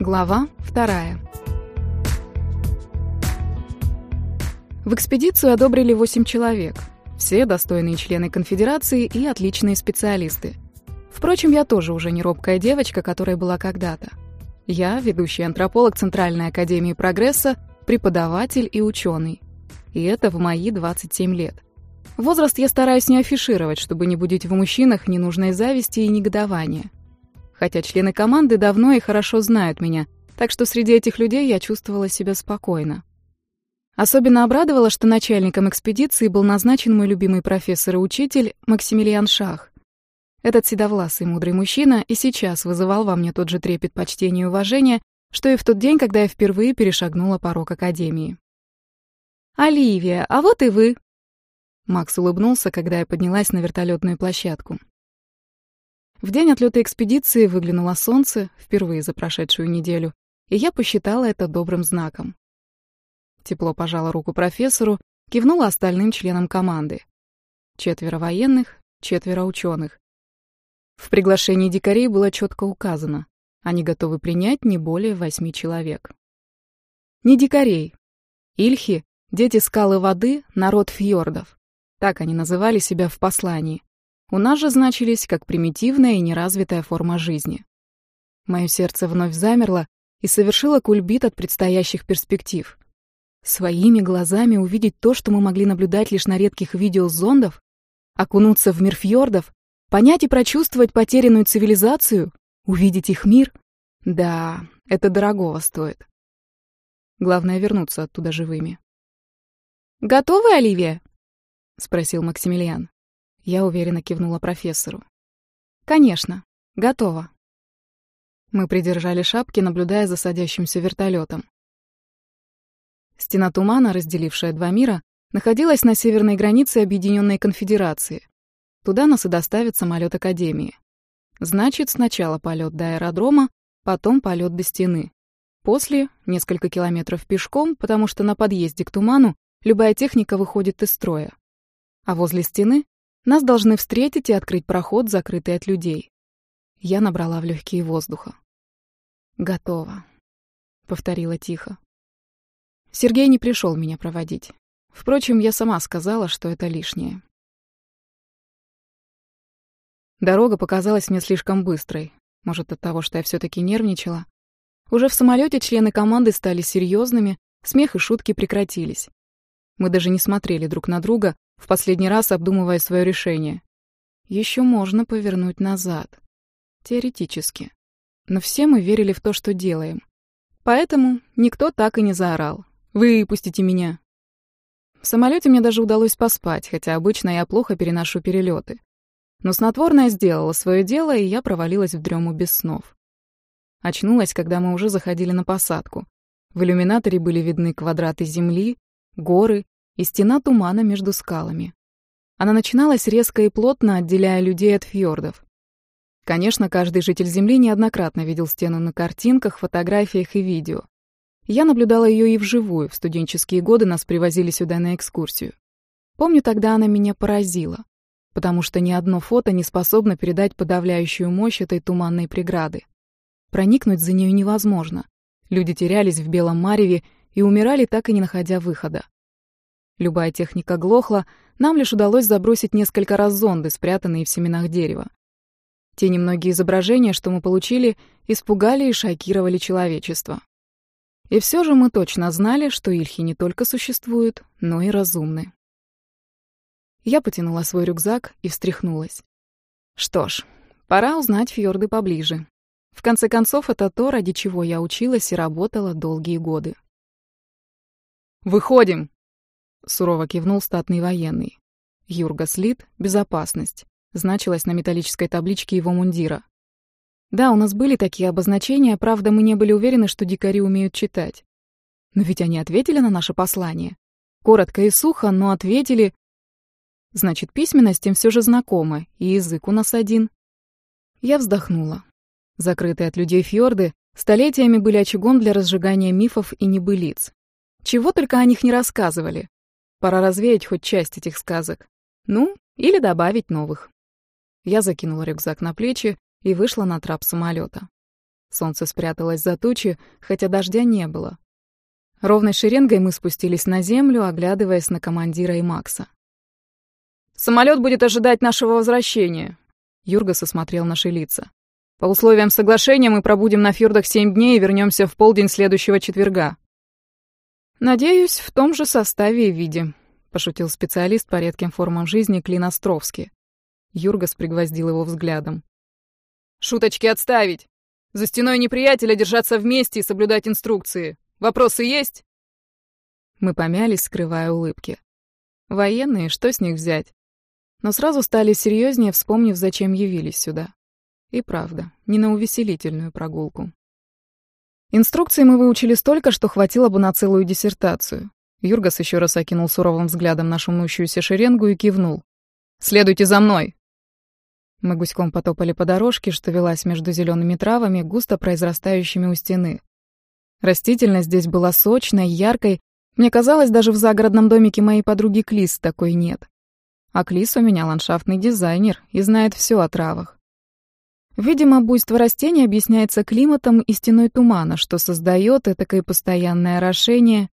Глава вторая. В экспедицию одобрили 8 человек. Все достойные члены конфедерации и отличные специалисты. Впрочем, я тоже уже не робкая девочка, которая была когда-то. Я ведущий антрополог Центральной академии прогресса, преподаватель и ученый. И это в мои 27 лет. Возраст я стараюсь не афишировать, чтобы не будить в мужчинах ненужной зависти и негодования. Хотя члены команды давно и хорошо знают меня, так что среди этих людей я чувствовала себя спокойно. Особенно обрадовало, что начальником экспедиции был назначен мой любимый профессор и учитель Максимилиан Шах. Этот седовласый мудрый мужчина и сейчас вызывал во мне тот же трепет почтения и уважения, что и в тот день, когда я впервые перешагнула порог Академии. «Оливия, а вот и вы!» Макс улыбнулся, когда я поднялась на вертолетную площадку. В день отлета экспедиции выглянуло солнце, впервые за прошедшую неделю, и я посчитала это добрым знаком. Тепло пожала руку профессору, кивнула остальным членам команды. Четверо военных, четверо ученых. В приглашении дикарей было четко указано. Они готовы принять не более восьми человек. Не дикарей. Ильхи — дети скалы воды, народ фьордов. Так они называли себя в послании. У нас же значились как примитивная и неразвитая форма жизни. Мое сердце вновь замерло и совершило кульбит от предстоящих перспектив. Своими глазами увидеть то, что мы могли наблюдать лишь на редких видео зондов, окунуться в мир фьордов, понять и прочувствовать потерянную цивилизацию, увидеть их мир. Да, это дорогого стоит. Главное — вернуться оттуда живыми. «Готовы, Оливия?» — спросил Максимилиан. Я уверенно кивнула профессору. «Конечно, готово». Мы придержали шапки, наблюдая за садящимся вертолетом. Стена тумана, разделившая два мира, находилась на северной границе Объединенной Конфедерации. Туда нас и доставит самолет Академии. Значит, сначала полет до аэродрома, потом полет до стены. После — несколько километров пешком, потому что на подъезде к туману любая техника выходит из строя. А возле стены нас должны встретить и открыть проход, закрытый от людей. Я набрала в легкие воздуха. «Готово», — повторила тихо. Сергей не пришел меня проводить. Впрочем, я сама сказала, что это лишнее. Дорога показалась мне слишком быстрой. Может, от того, что я все таки нервничала. Уже в самолете члены команды стали серьезными, смех и шутки прекратились. Мы даже не смотрели друг на друга, в последний раз обдумывая свое решение. Еще можно повернуть назад. Теоретически. Но все мы верили в то, что делаем. Поэтому никто так и не заорал. «Выпустите меня!» В самолете мне даже удалось поспать, хотя обычно я плохо переношу перелеты. Но снотворное сделало свое дело, и я провалилась в дрему без снов. Очнулась, когда мы уже заходили на посадку. В иллюминаторе были видны квадраты земли, горы и стена тумана между скалами. Она начиналась резко и плотно, отделяя людей от фьордов. Конечно, каждый житель Земли неоднократно видел стену на картинках, фотографиях и видео. Я наблюдала ее и вживую, в студенческие годы нас привозили сюда на экскурсию. Помню, тогда она меня поразила, потому что ни одно фото не способно передать подавляющую мощь этой туманной преграды. Проникнуть за нее невозможно. Люди терялись в белом мареве и умирали, так и не находя выхода. Любая техника глохла, нам лишь удалось забросить несколько раз зонды, спрятанные в семенах дерева. Те немногие изображения, что мы получили, испугали и шокировали человечество. И все же мы точно знали, что ильхи не только существуют, но и разумны. Я потянула свой рюкзак и встряхнулась. Что ж, пора узнать фьорды поближе. В конце концов, это то, ради чего я училась и работала долгие годы. «Выходим!» Сурово кивнул статный военный. Юрга Слит «Безопасность» значилось на металлической табличке его мундира. Да, у нас были такие обозначения, правда, мы не были уверены, что дикари умеют читать. Но ведь они ответили на наше послание. Коротко и сухо, но ответили. Значит, письменность им все же знакома, и язык у нас один. Я вздохнула. Закрытые от людей фьорды столетиями были очагом для разжигания мифов и небылиц. Чего только о них не рассказывали. Пора развеять хоть часть этих сказок. Ну, или добавить новых. Я закинула рюкзак на плечи и вышла на трап самолета. Солнце спряталось за тучи, хотя дождя не было. Ровной шеренгой мы спустились на землю, оглядываясь на командира и Макса. «Самолет будет ожидать нашего возвращения», — Юргас осмотрел наши лица. «По условиям соглашения мы пробудем на фьордах семь дней и вернемся в полдень следующего четверга». «Надеюсь, в том же составе и виде», — пошутил специалист по редким формам жизни Клин Островский. Юргас пригвоздил его взглядом. «Шуточки отставить! За стеной неприятеля держаться вместе и соблюдать инструкции. Вопросы есть?» Мы помялись, скрывая улыбки. Военные, что с них взять? Но сразу стали серьезнее, вспомнив, зачем явились сюда. И правда, не на увеселительную прогулку. Инструкции мы выучили столько, что хватило бы на целую диссертацию. Юргас еще раз окинул суровым взглядом нашу мнущуюся шеренгу и кивнул. «Следуйте за мной!» Мы гуськом потопали по дорожке, что велась между зелеными травами, густо произрастающими у стены. Растительность здесь была сочной, яркой. Мне казалось, даже в загородном домике моей подруги Клис такой нет. А Клис у меня ландшафтный дизайнер и знает все о травах. Видимо, буйство растений объясняется климатом и стеной тумана, что создает этакое постоянное орошение.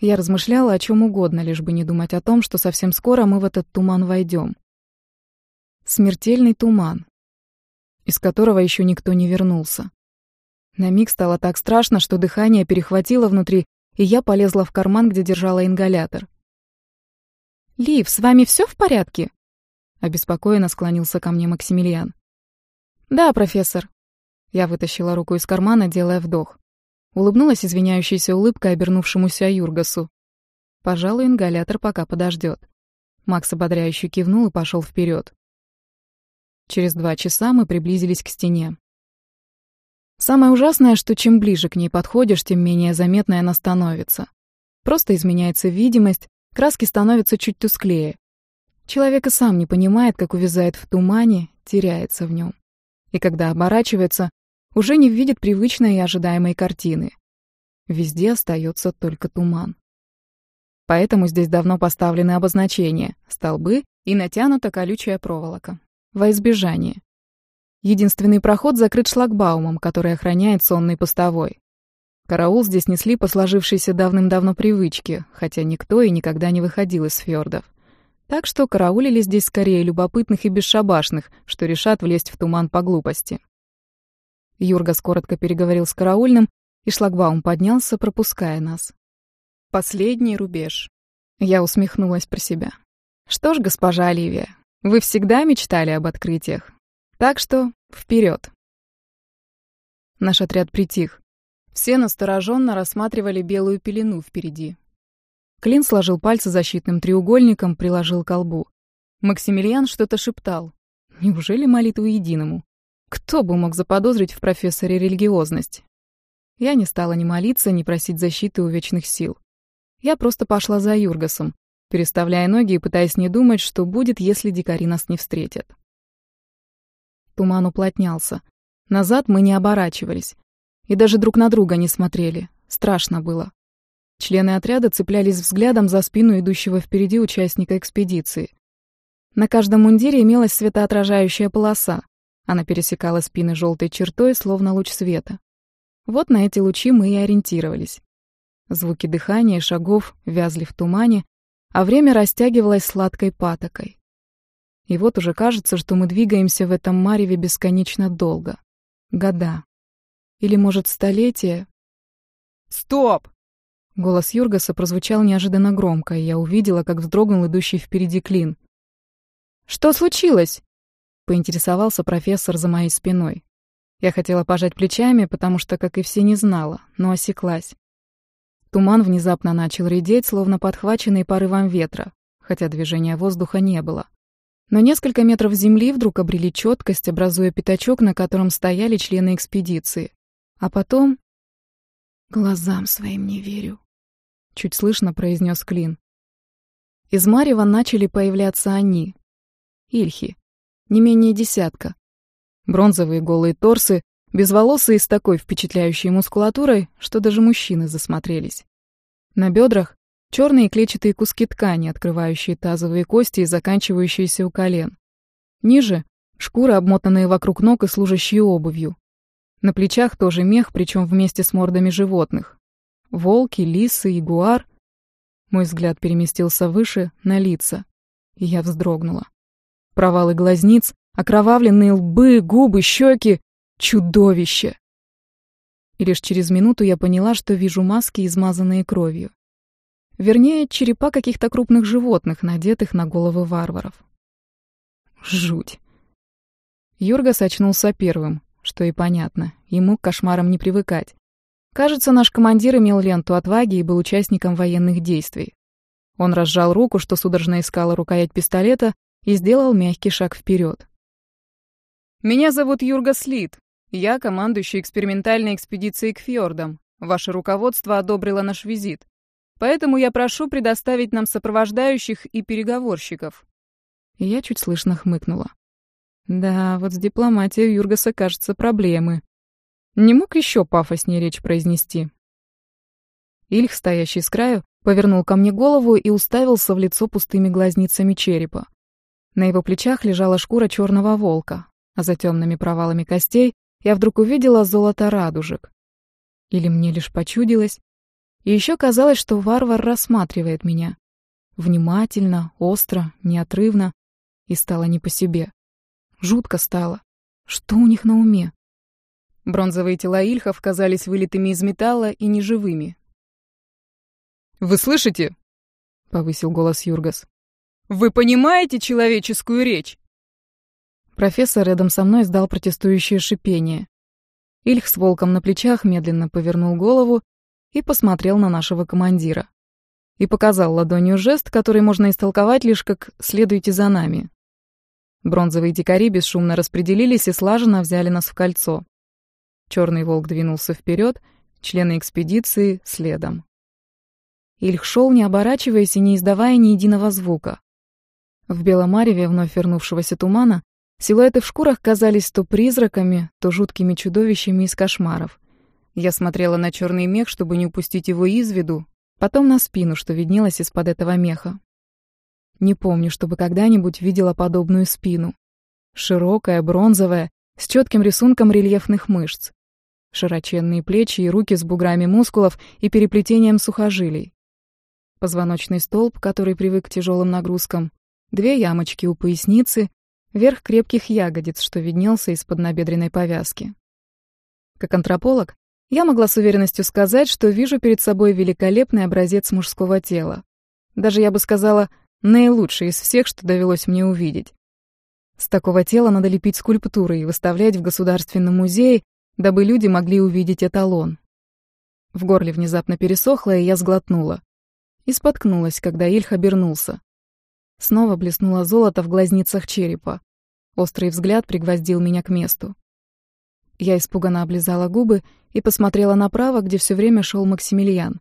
Я размышляла о чем угодно, лишь бы не думать о том, что совсем скоро мы в этот туман войдем. Смертельный туман, из которого еще никто не вернулся. На миг стало так страшно, что дыхание перехватило внутри, и я полезла в карман, где держала ингалятор. «Лив, с вами все в порядке?» Обеспокоенно склонился ко мне Максимилиан. «Да, профессор». Я вытащила руку из кармана, делая вдох. Улыбнулась извиняющейся улыбкой обернувшемуся Юргасу. Пожалуй, ингалятор пока подождет. Макс ободряюще кивнул и пошел вперед. Через два часа мы приблизились к стене. Самое ужасное, что чем ближе к ней подходишь, тем менее заметной она становится. Просто изменяется видимость, краски становятся чуть тусклее. Человек и сам не понимает, как увязает в тумане, теряется в нем. И когда оборачивается, уже не видит привычной и ожидаемой картины. Везде остается только туман. Поэтому здесь давно поставлены обозначения, столбы и натянута колючая проволока. Во избежание. Единственный проход закрыт шлагбаумом, который охраняет сонный постовой. Караул здесь несли по сложившейся давным-давно привычке, хотя никто и никогда не выходил из фьордов. Так что караулили здесь скорее любопытных и бесшабашных, что решат влезть в туман по глупости. Юргас коротко переговорил с караульным, и шлагбаум поднялся, пропуская нас. Последний рубеж. Я усмехнулась про себя. Что ж, госпожа Оливия, вы всегда мечтали об открытиях, так что вперед. Наш отряд притих. Все настороженно рассматривали белую пелену впереди. Клин сложил пальцы защитным треугольником, приложил к колбу. Максимилиан что-то шептал. Неужели молитву единому? Кто бы мог заподозрить в профессоре религиозность? Я не стала ни молиться, ни просить защиты у вечных сил. Я просто пошла за Юргасом, переставляя ноги и пытаясь не думать, что будет, если дикари нас не встретят. Туман уплотнялся. Назад мы не оборачивались. И даже друг на друга не смотрели. Страшно было. Члены отряда цеплялись взглядом за спину идущего впереди участника экспедиции. На каждом мундире имелась светоотражающая полоса. Она пересекала спины желтой чертой, словно луч света. Вот на эти лучи мы и ориентировались. Звуки дыхания шагов вязли в тумане, а время растягивалось сладкой патокой. И вот уже кажется, что мы двигаемся в этом мареве бесконечно долго. Года. Или, может, столетия? «Стоп!» Голос Юргаса прозвучал неожиданно громко, и я увидела, как вздрогнул идущий впереди клин. «Что случилось?» — поинтересовался профессор за моей спиной. Я хотела пожать плечами, потому что, как и все, не знала, но осеклась. Туман внезапно начал редеть, словно подхваченный порывом ветра, хотя движения воздуха не было. Но несколько метров земли вдруг обрели четкость, образуя пятачок, на котором стояли члены экспедиции. А потом... «Глазам своим не верю», — чуть слышно произнес Клин. Из Марева начали появляться они. Ильхи. Не менее десятка. Бронзовые голые торсы, безволосые с такой впечатляющей мускулатурой, что даже мужчины засмотрелись. На бедрах Черные клетчатые куски ткани, открывающие тазовые кости и заканчивающиеся у колен. Ниже — шкуры, обмотанные вокруг ног и служащие обувью. На плечах тоже мех, причем вместе с мордами животных. Волки, лисы, ягуар. Мой взгляд переместился выше, на лица. И я вздрогнула. Провалы глазниц, окровавленные лбы, губы, щеки. Чудовище! И лишь через минуту я поняла, что вижу маски, измазанные кровью. Вернее, черепа каких-то крупных животных, надетых на головы варваров. Жуть. Юргас очнулся первым, что и понятно. Ему к кошмарам не привыкать. Кажется, наш командир имел ленту отваги и был участником военных действий. Он разжал руку, что судорожно искала рукоять пистолета, и сделал мягкий шаг вперед. «Меня зовут Юрга Слит. Я командующий экспериментальной экспедицией к фьордам. Ваше руководство одобрило наш визит. Поэтому я прошу предоставить нам сопровождающих и переговорщиков». Я чуть слышно хмыкнула. Да, вот с дипломатией Юргаса, кажется, проблемы. Не мог еще пафоснее речь произнести. Ильх, стоящий с краю, повернул ко мне голову и уставился в лицо пустыми глазницами черепа. На его плечах лежала шкура черного волка, а за темными провалами костей я вдруг увидела золото радужек. Или мне лишь почудилось, и еще казалось, что варвар рассматривает меня. Внимательно, остро, неотрывно. И стало не по себе. Жутко стало. Что у них на уме? Бронзовые тела ильхов казались вылитыми из металла и неживыми. «Вы слышите?» — повысил голос Юргас. «Вы понимаете человеческую речь?» Профессор рядом со мной издал протестующее шипение. Ильх с волком на плечах медленно повернул голову и посмотрел на нашего командира. И показал ладонью жест, который можно истолковать лишь как «следуйте за нами». Бронзовые дикари бесшумно распределились и слаженно взяли нас в кольцо. Черный волк двинулся вперед, члены экспедиции — следом. Ильх шел, не оборачиваясь и не издавая ни единого звука. В белом мареве вновь вернувшегося тумана силуэты в шкурах казались то призраками, то жуткими чудовищами из кошмаров — я смотрела на черный мех, чтобы не упустить его из виду, потом на спину, что виднелась из-под этого меха. Не помню, чтобы когда-нибудь видела подобную спину. Широкая, бронзовая, с четким рисунком рельефных мышц. Широченные плечи и руки с буграми мускулов и переплетением сухожилий. Позвоночный столб, который привык к тяжелым нагрузкам. Две ямочки у поясницы, верх крепких ягодиц, что виднелся из-под набедренной повязки. Как антрополог, я могла с уверенностью сказать, что вижу перед собой великолепный образец мужского тела. Даже, я бы сказала, наилучший из всех, что довелось мне увидеть. С такого тела надо лепить скульптуры и выставлять в Государственном музее, дабы люди могли увидеть эталон. В горле внезапно пересохло, и я сглотнула. И споткнулась, когда Ильх обернулся. Снова блеснуло золото в глазницах черепа. Острый взгляд пригвоздил меня к месту. Я испуганно облизала губы и посмотрела направо, где все время шел Максимилиан.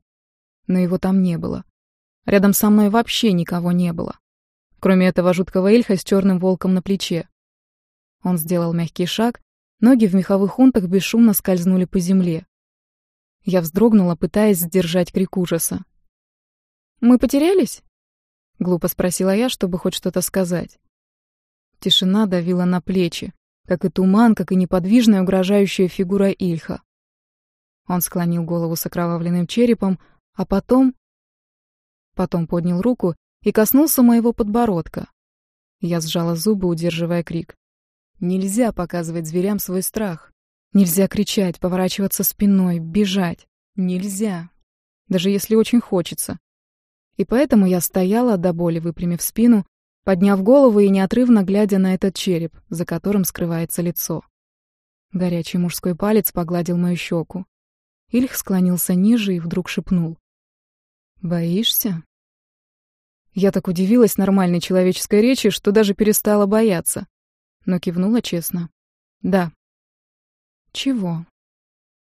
Но его там не было. Рядом со мной вообще никого не было. Кроме этого жуткого эльха с черным волком на плече. Он сделал мягкий шаг, ноги в меховых унтах бесшумно скользнули по земле. Я вздрогнула, пытаясь сдержать крик ужаса. «Мы потерялись?» — глупо спросила я, чтобы хоть что-то сказать. Тишина давила на плечи, как и туман, как и неподвижная угрожающая фигура Ильха. Он склонил голову с окровавленным черепом, а потом... Потом поднял руку и коснулся моего подбородка. Я сжала зубы, удерживая крик. Нельзя показывать зверям свой страх. Нельзя кричать, поворачиваться спиной, бежать. Нельзя. Даже если очень хочется. И поэтому я стояла, до боли выпрямив спину, подняв голову и неотрывно глядя на этот череп, за которым скрывается лицо. Горячий мужской палец погладил мою щеку. Ильх склонился ниже и вдруг шепнул. «Боишься?» Я так удивилась нормальной человеческой речи, что даже перестала бояться. Но кивнула честно. «Да». «Чего?»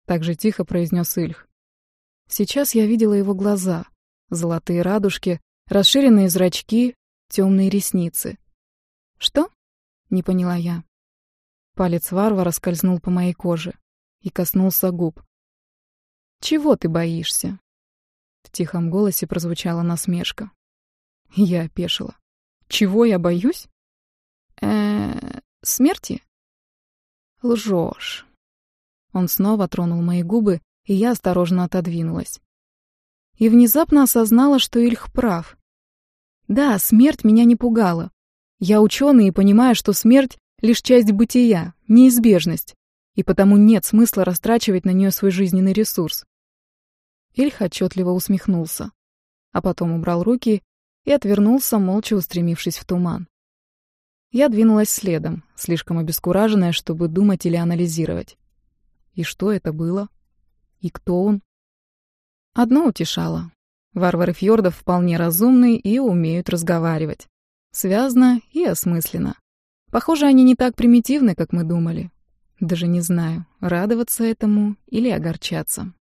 Так же тихо произнес Ильх. Сейчас я видела его глаза. Золотые радужки, расширенные зрачки, темные ресницы. «Что?» — не поняла я. Палец варвара скользнул по моей коже и коснулся губ. «Чего ты боишься?» В тихом голосе прозвучала насмешка. Я опешила. «Чего я боюсь?» э, смерти?» «Лжешь». Он снова тронул мои губы, и я осторожно отодвинулась. И внезапно осознала, что Ильх прав. Да, смерть меня не пугала. Я ученый и понимаю, что смерть — лишь часть бытия, неизбежность, и потому нет смысла растрачивать на нее свой жизненный ресурс. Ильх отчетливо усмехнулся, а потом убрал руки и отвернулся, молча устремившись в туман. Я двинулась следом, слишком обескураженная, чтобы думать или анализировать. И что это было? И кто он? Одно утешало. Варвары фьордов вполне разумны и умеют разговаривать. Связно и осмысленно. Похоже, они не так примитивны, как мы думали. Даже не знаю, радоваться этому или огорчаться.